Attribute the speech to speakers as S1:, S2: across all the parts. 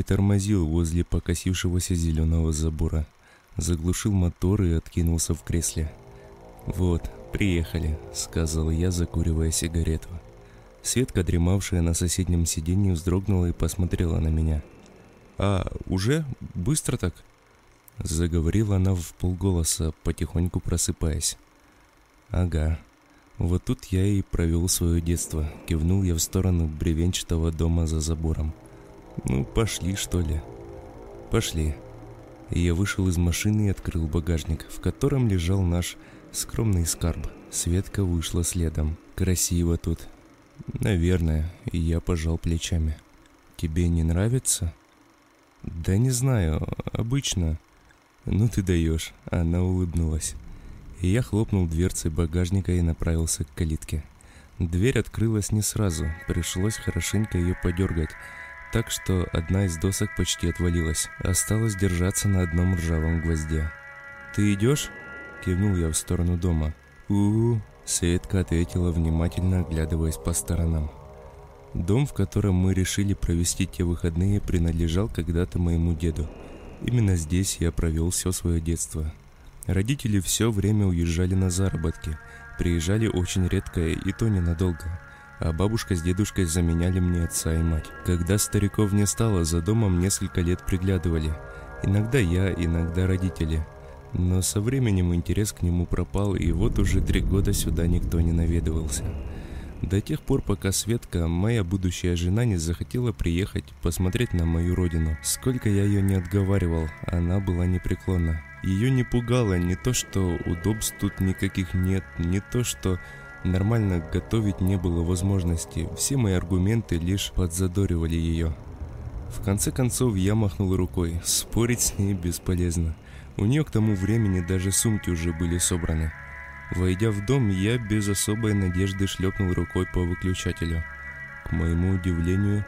S1: притормозил возле покосившегося зеленого забора. Заглушил мотор и откинулся в кресле. «Вот, приехали», — сказал я, закуривая сигарету. Светка, дремавшая на соседнем сиденье, вздрогнула и посмотрела на меня. «А, уже? Быстро так?» Заговорила она в полголоса, потихоньку просыпаясь. «Ага. Вот тут я и провел свое детство», — кивнул я в сторону бревенчатого дома за забором. «Ну, пошли, что ли?» «Пошли». И я вышел из машины и открыл багажник, в котором лежал наш скромный скарб. Светка вышла следом. «Красиво тут». «Наверное», и я пожал плечами. «Тебе не нравится?» «Да не знаю, обычно». «Ну ты даешь», она улыбнулась. Я хлопнул дверцей багажника и направился к калитке. Дверь открылась не сразу, пришлось хорошенько ее подергать, так что одна из досок почти отвалилась. Осталось держаться на одном ржавом гвозде. «Ты идешь?» – кивнул я в сторону дома. «У-у-у», – Светка ответила, внимательно оглядываясь по сторонам. Дом, в котором мы решили провести те выходные, принадлежал когда-то моему деду. Именно здесь я провел все свое детство. Родители все время уезжали на заработки, приезжали очень редко и то ненадолго – а бабушка с дедушкой заменяли мне отца и мать. Когда стариков не стало, за домом несколько лет приглядывали. Иногда я, иногда родители. Но со временем интерес к нему пропал, и вот уже три года сюда никто не наведывался. До тех пор, пока Светка, моя будущая жена, не захотела приехать, посмотреть на мою родину. Сколько я ее не отговаривал, она была непреклонна. Ее не пугало не то, что удобств тут никаких нет, не то, что Нормально готовить не было возможности, все мои аргументы лишь подзадоривали ее. В конце концов я махнул рукой, спорить с ней бесполезно. У нее к тому времени даже сумки уже были собраны. Войдя в дом, я без особой надежды шлепнул рукой по выключателю. К моему удивлению,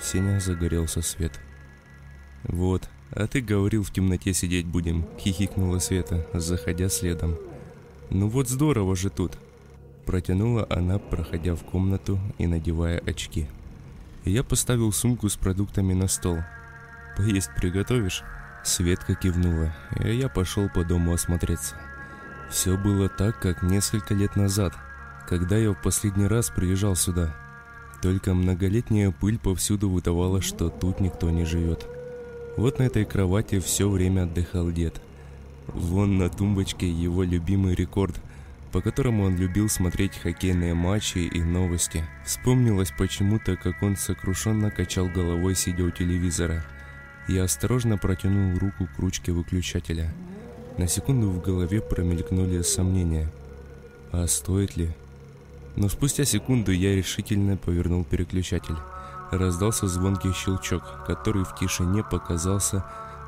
S1: в сенях загорелся свет. «Вот, а ты говорил, в темноте сидеть будем», — хихикнула Света, заходя следом. «Ну вот здорово же тут», Протянула она, проходя в комнату и надевая очки. Я поставил сумку с продуктами на стол. «Поесть приготовишь?» Светка кивнула, и я пошел по дому осмотреться. Все было так, как несколько лет назад, когда я в последний раз приезжал сюда. Только многолетняя пыль повсюду выдавала, что тут никто не живет. Вот на этой кровати все время отдыхал дед. Вон на тумбочке его любимый рекорд по которому он любил смотреть хоккейные матчи и новости. Вспомнилось почему-то, как он сокрушенно качал головой, сидя у телевизора. Я осторожно протянул руку к ручке выключателя. На секунду в голове промелькнули сомнения. А стоит ли? Но спустя секунду я решительно повернул переключатель. Раздался звонкий щелчок, который в тишине показался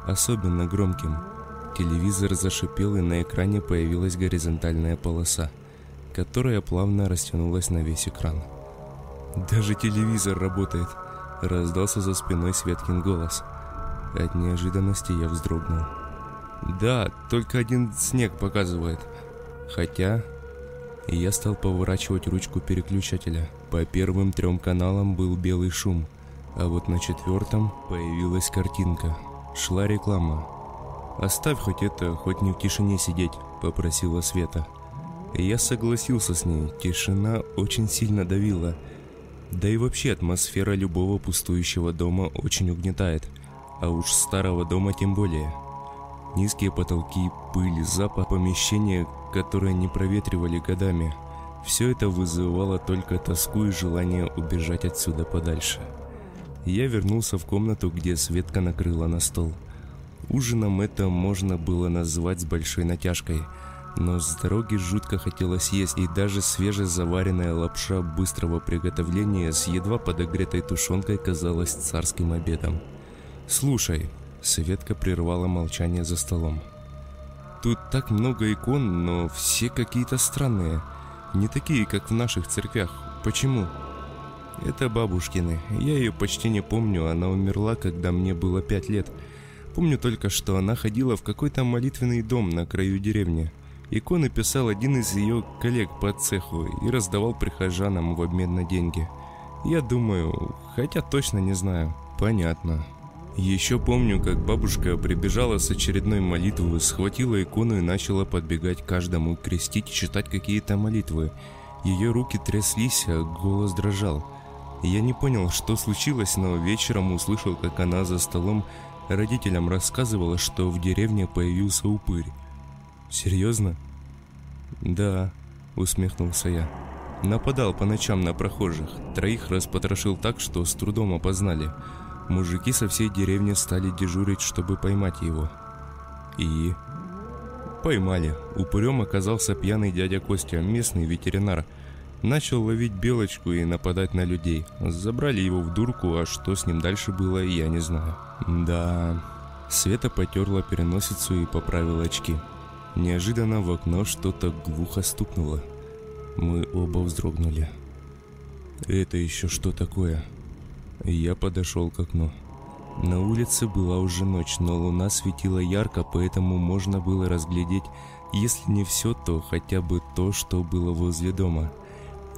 S1: особенно громким – Телевизор зашипел, и на экране появилась горизонтальная полоса, которая плавно растянулась на весь экран. «Даже телевизор работает!» – раздался за спиной Светкин голос. От неожиданности я вздрогнул. «Да, только один снег показывает. Хотя...» Я стал поворачивать ручку переключателя. По первым трем каналам был белый шум, а вот на четвертом появилась картинка. Шла реклама. «Оставь хоть это, хоть не в тишине сидеть», — попросила Света. Я согласился с ней, тишина очень сильно давила. Да и вообще атмосфера любого пустующего дома очень угнетает, а уж старого дома тем более. Низкие потолки, пыль, запах помещения, которое не проветривали годами. Все это вызывало только тоску и желание убежать отсюда подальше. Я вернулся в комнату, где Светка накрыла на стол – Ужином это можно было назвать с большой натяжкой, но с дороги жутко хотелось есть, и даже свежезаваренная лапша быстрого приготовления с едва подогретой тушенкой казалась царским обедом. «Слушай», — Светка прервала молчание за столом. «Тут так много икон, но все какие-то странные. Не такие, как в наших церквях. Почему?» «Это бабушкины. Я ее почти не помню. Она умерла, когда мне было пять лет». Помню только, что она ходила в какой-то молитвенный дом на краю деревни. Иконы писал один из ее коллег по цеху и раздавал прихожанам в обмен на деньги. Я думаю, хотя точно не знаю. Понятно. Еще помню, как бабушка прибежала с очередной молитвы, схватила икону и начала подбегать каждому, крестить и читать какие-то молитвы. Ее руки тряслись, а голос дрожал. Я не понял, что случилось, но вечером услышал, как она за столом родителям рассказывала, что в деревне появился упырь. «Серьезно?» «Да», — усмехнулся я. Нападал по ночам на прохожих. Троих распотрошил так, что с трудом опознали. Мужики со всей деревни стали дежурить, чтобы поймать его. И... Поймали. Упырем оказался пьяный дядя Костя, местный ветеринар. Начал ловить белочку и нападать на людей. Забрали его в дурку, а что с ним дальше было, я не знаю. Да... Света потерла переносицу и поправила очки. Неожиданно в окно что-то глухо стукнуло. Мы оба вздрогнули. «Это еще что такое?» Я подошел к окну. На улице была уже ночь, но луна светила ярко, поэтому можно было разглядеть, если не все, то хотя бы то, что было возле дома.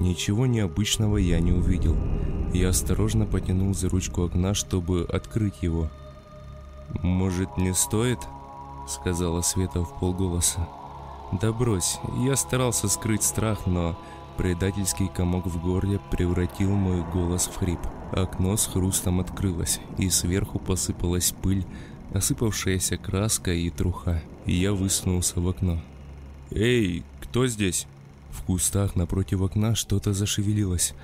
S1: Ничего необычного я не увидел. Я осторожно потянул за ручку окна, чтобы открыть его. «Может, не стоит?» — сказала Света в полголоса. «Да брось, я старался скрыть страх, но предательский комок в горле превратил мой голос в хрип». Окно с хрустом открылось, и сверху посыпалась пыль, осыпавшаяся краска и труха. Я высунулся в окно. «Эй, кто здесь?» В кустах напротив окна что-то зашевелилось.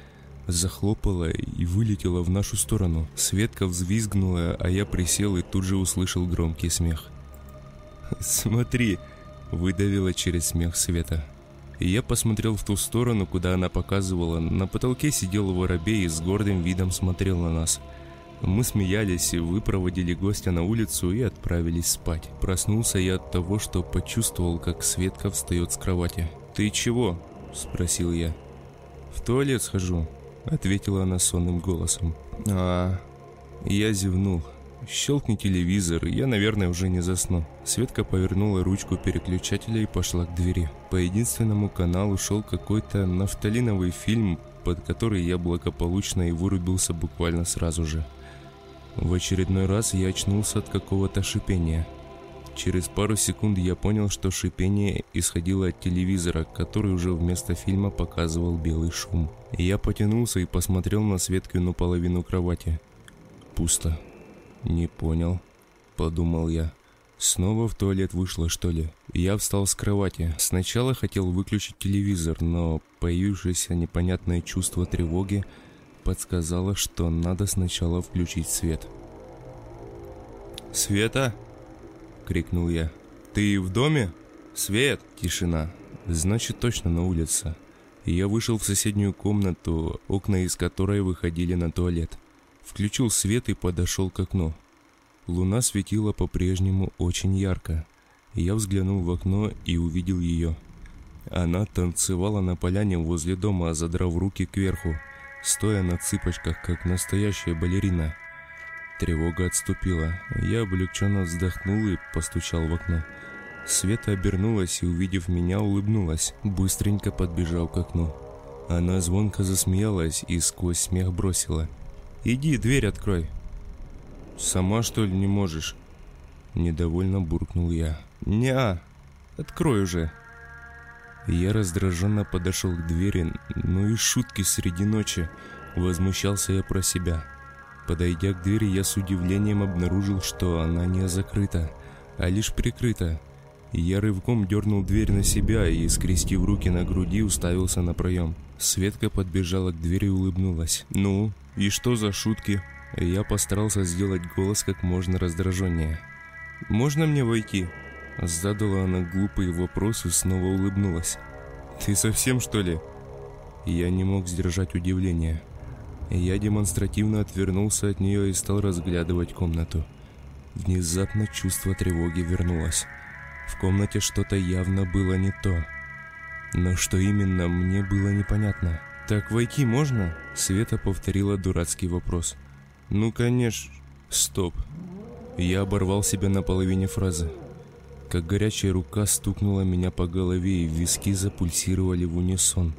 S1: Захлопало и вылетело в нашу сторону. Светка взвизгнула, а я присел и тут же услышал громкий смех. «Смотри!» – выдавила через смех Света я посмотрел в ту сторону, куда она показывала. На потолке сидел воробей и с гордым видом смотрел на нас. Мы смеялись, и выпроводили гостя на улицу и отправились спать. Проснулся я от того, что почувствовал, как Светка встает с кровати. «Ты чего?» – спросил я. «В туалет схожу», – ответила она сонным голосом. «А...» Я зевнул. Щелкни телевизор, я, наверное, уже не засну. Светка повернула ручку переключателя и пошла к двери. По единственному каналу шел какой-то нафталиновый фильм, под который я благополучно и вырубился буквально сразу же. В очередной раз я очнулся от какого-то шипения. Через пару секунд я понял, что шипение исходило от телевизора, который уже вместо фильма показывал белый шум. Я потянулся и посмотрел на Светкину половину кровати. Пусто. «Не понял», — подумал я. Снова в туалет вышло, что ли? Я встал с кровати. Сначала хотел выключить телевизор, но появившееся непонятное чувство тревоги подсказало, что надо сначала включить свет. «Света!» — крикнул я. «Ты в доме?» «Свет!» Тишина. Значит, точно на улице. Я вышел в соседнюю комнату, окна из которой выходили на туалет. Включил свет и подошел к окну. Луна светила по-прежнему очень ярко. Я взглянул в окно и увидел ее. Она танцевала на поляне возле дома, задрав руки кверху, стоя на цыпочках, как настоящая балерина. Тревога отступила. Я облегченно вздохнул и постучал в окно. Света обернулась и, увидев меня, улыбнулась, быстренько подбежав к окну. Она звонко засмеялась и сквозь смех бросила. Иди, дверь открой. Сама что ли не можешь? Недовольно буркнул я. Неа, открой уже. Я раздраженно подошел к двери, ну и шутки среди ночи. Возмущался я про себя. Подойдя к двери, я с удивлением обнаружил, что она не закрыта, а лишь прикрыта. Я рывком дернул дверь на себя и, скрестив руки на груди, уставился на проем. Светка подбежала к двери и улыбнулась. «Ну, и что за шутки?» Я постарался сделать голос как можно раздраженнее. «Можно мне войти?» Задала она глупый вопрос и снова улыбнулась. «Ты совсем, что ли?» Я не мог сдержать удивления. Я демонстративно отвернулся от нее и стал разглядывать комнату. Внезапно чувство тревоги вернулось. В комнате что-то явно было не то. Но что именно, мне было непонятно. «Так войти можно?» Света повторила дурацкий вопрос. «Ну, конечно...» «Стоп!» Я оборвал себя на половине фразы. Как горячая рука стукнула меня по голове, и виски запульсировали в унисон,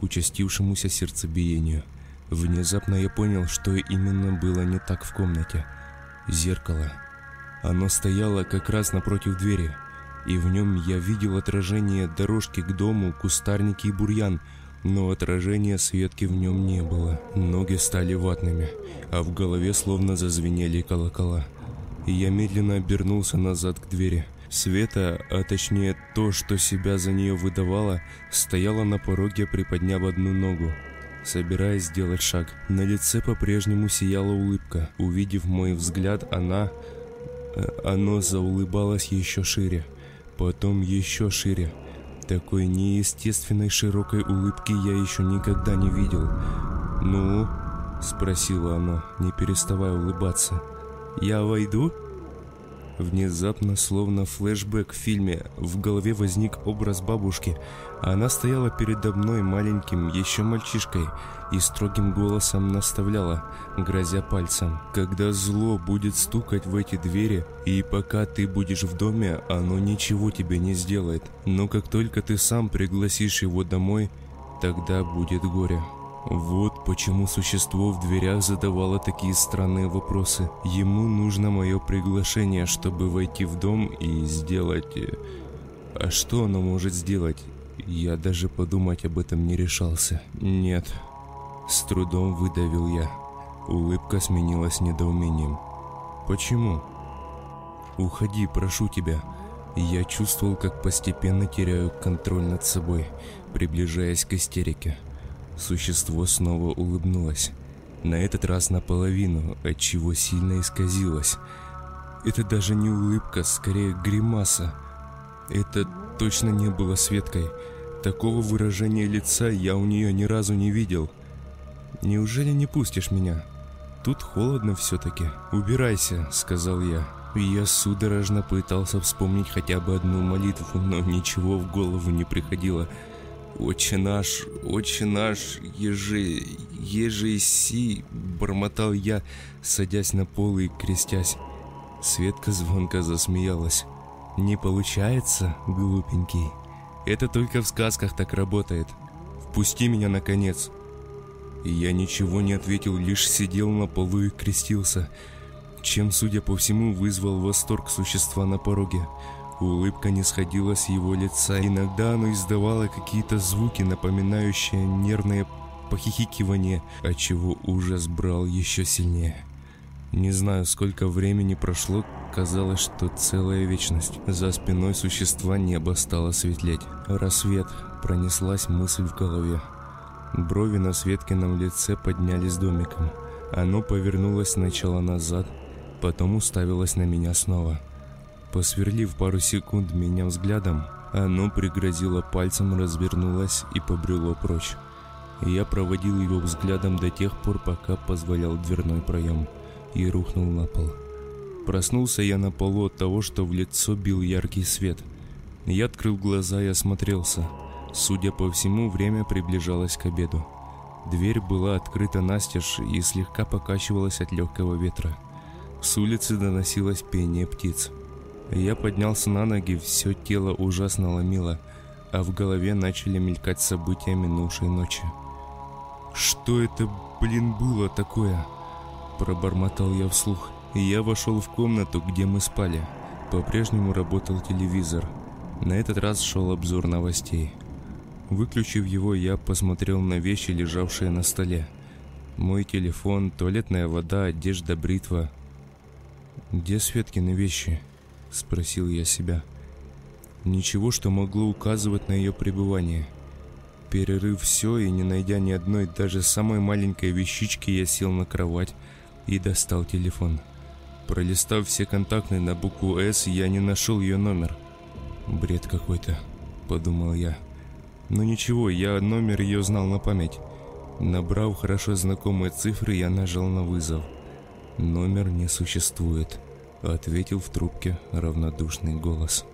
S1: участившемуся сердцебиению. Внезапно я понял, что именно было не так в комнате. Зеркало. Оно стояло как раз напротив двери, и в нем я видел отражение дорожки к дому, кустарники и бурьян, но отражения Светки в нем не было. Ноги стали ватными, а в голове словно зазвенели колокола. И я медленно обернулся назад к двери. Света, а точнее то, что себя за нее выдавала, стояла на пороге, приподняв одну ногу собираясь сделать шаг. На лице по-прежнему сияла улыбка. Увидев мой взгляд, она... Э, оно заулыбалось еще шире. Потом еще шире. Такой неестественной широкой улыбки я еще никогда не видел. «Ну?» – спросила она, не переставая улыбаться. «Я войду?» Внезапно, словно флешбэк в фильме, в голове возник образ бабушки. Она стояла передо мной маленьким, еще мальчишкой, и строгим голосом наставляла, грозя пальцем. «Когда зло будет стукать в эти двери, и пока ты будешь в доме, оно ничего тебе не сделает. Но как только ты сам пригласишь его домой, тогда будет горе». Вот почему существо в дверях задавало такие странные вопросы. Ему нужно мое приглашение, чтобы войти в дом и сделать... Э, а что оно может сделать? Я даже подумать об этом не решался. Нет. С трудом выдавил я. Улыбка сменилась недоумением. Почему? Уходи, прошу тебя. Я чувствовал, как постепенно теряю контроль над собой, приближаясь к истерике. Существо снова улыбнулось. На этот раз наполовину, отчего сильно исказилось. Это даже не улыбка, скорее гримаса. Это точно не было Светкой. Такого выражения лица я у нее ни разу не видел. Неужели не пустишь меня? Тут холодно все-таки. Убирайся, сказал я. Я судорожно пытался вспомнить хотя бы одну молитву, но ничего в голову не приходило. «Отче наш, отче наш, ежи, ежи си!» Бормотал я, садясь на пол и крестясь. Светка звонко засмеялась. «Не получается, глупенький. Это только в сказках так работает. Впусти меня, наконец!» Я ничего не ответил, лишь сидел на полу и крестился, чем, судя по всему, вызвал восторг существа на пороге. Улыбка не сходила с его лица. Иногда оно издавало какие-то звуки, напоминающие нервное похихикивание, отчего ужас брал еще сильнее. Не знаю, сколько времени прошло, казалось, что целая вечность. За спиной существа небо стало светлеть. Рассвет, пронеслась мысль в голове. Брови на Светкином лице поднялись домиком. Оно повернулось сначала назад, потом уставилось на меня снова. Посверлив пару секунд меня взглядом, оно пригрозило пальцем, развернулось и побрело прочь. Я проводил его взглядом до тех пор, пока позволял дверной проем, и рухнул на пол. Проснулся я на полу от того, что в лицо бил яркий свет. Я открыл глаза и осмотрелся. Судя по всему, время приближалось к обеду. Дверь была открыта настежь и слегка покачивалась от легкого ветра. С улицы доносилось пение птиц. Я поднялся на ноги, все тело ужасно ломило, а в голове начали мелькать события минувшей ночи. «Что это, блин, было такое?» Пробормотал я вслух, я вошел в комнату, где мы спали. По-прежнему работал телевизор. На этот раз шел обзор новостей. Выключив его, я посмотрел на вещи, лежавшие на столе. Мой телефон, туалетная вода, одежда, бритва. Где Светкины вещи? Спросил я себя. Ничего, что могло указывать на ее пребывание. Перерыв все и не найдя ни одной, даже самой маленькой вещички, я сел на кровать и достал телефон. Пролистав все контактные на букву «С», я не нашел ее номер. «Бред какой-то», — подумал я. Но ничего, я номер ее знал на память. Набрав хорошо знакомые цифры, я нажал на вызов. Номер не существует ответил в трубке равнодушный голос.